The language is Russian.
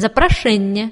запрошення